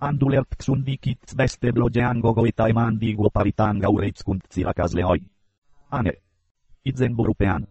andulert xundikitz beste blogean goita eman digu paritan gaur eitzkuntzirakazle hoi. Hane. Itzen burupean.